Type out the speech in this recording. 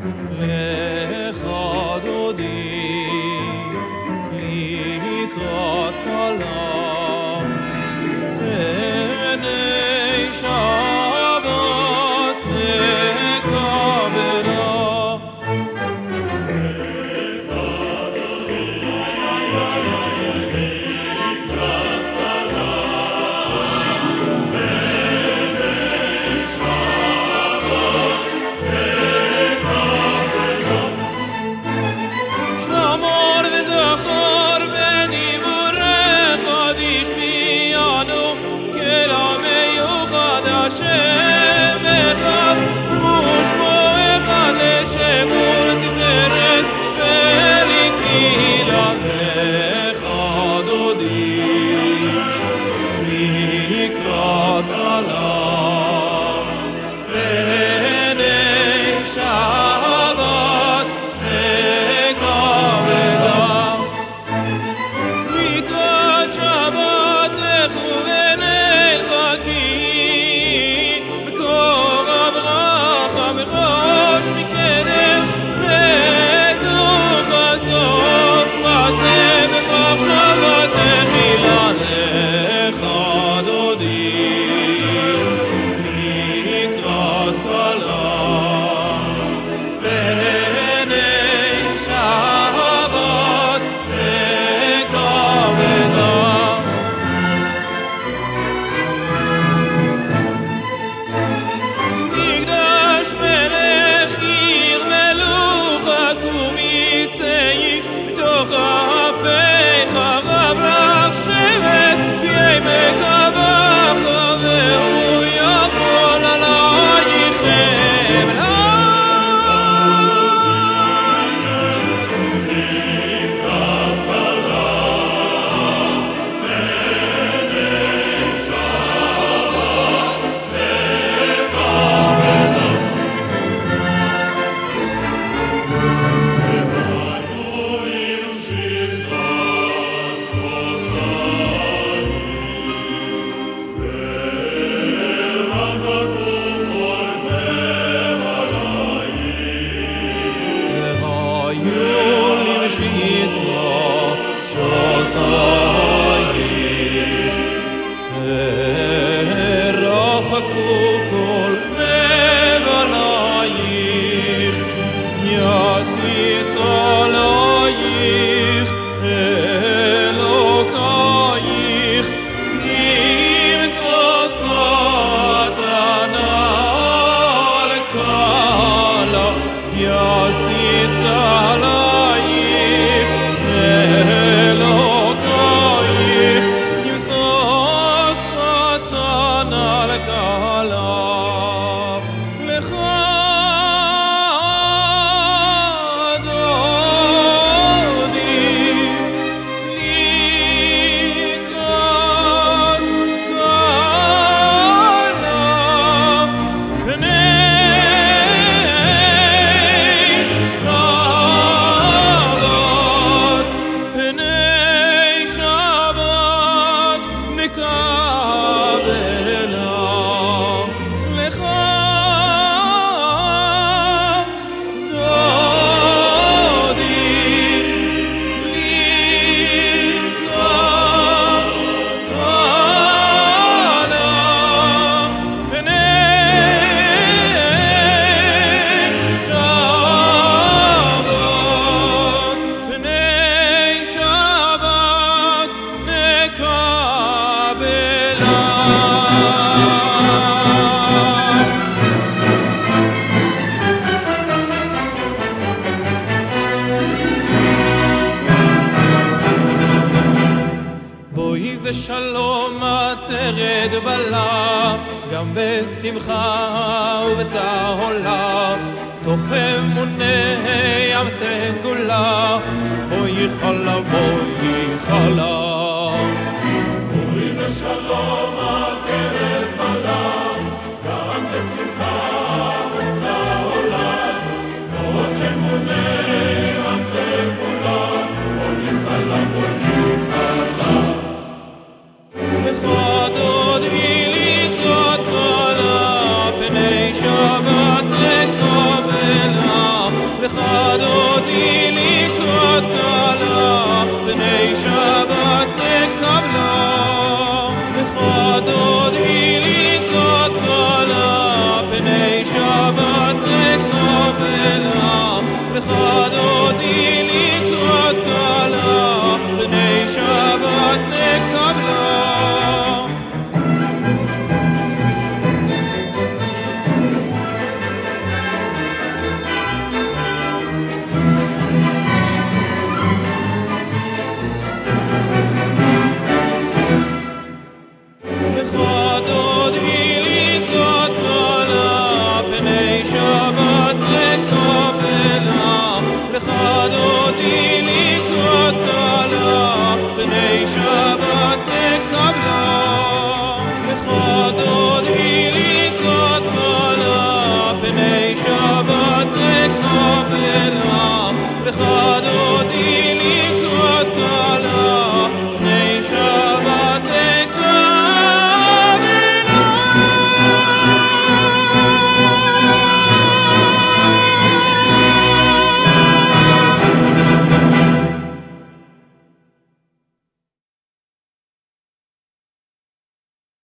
Legal. col me ושלומה תרד בלה, גם בשמחה ובצער עולה, תוך אמוני ים סגולה, אוי חלה, אוי חלה. Odili Kotala,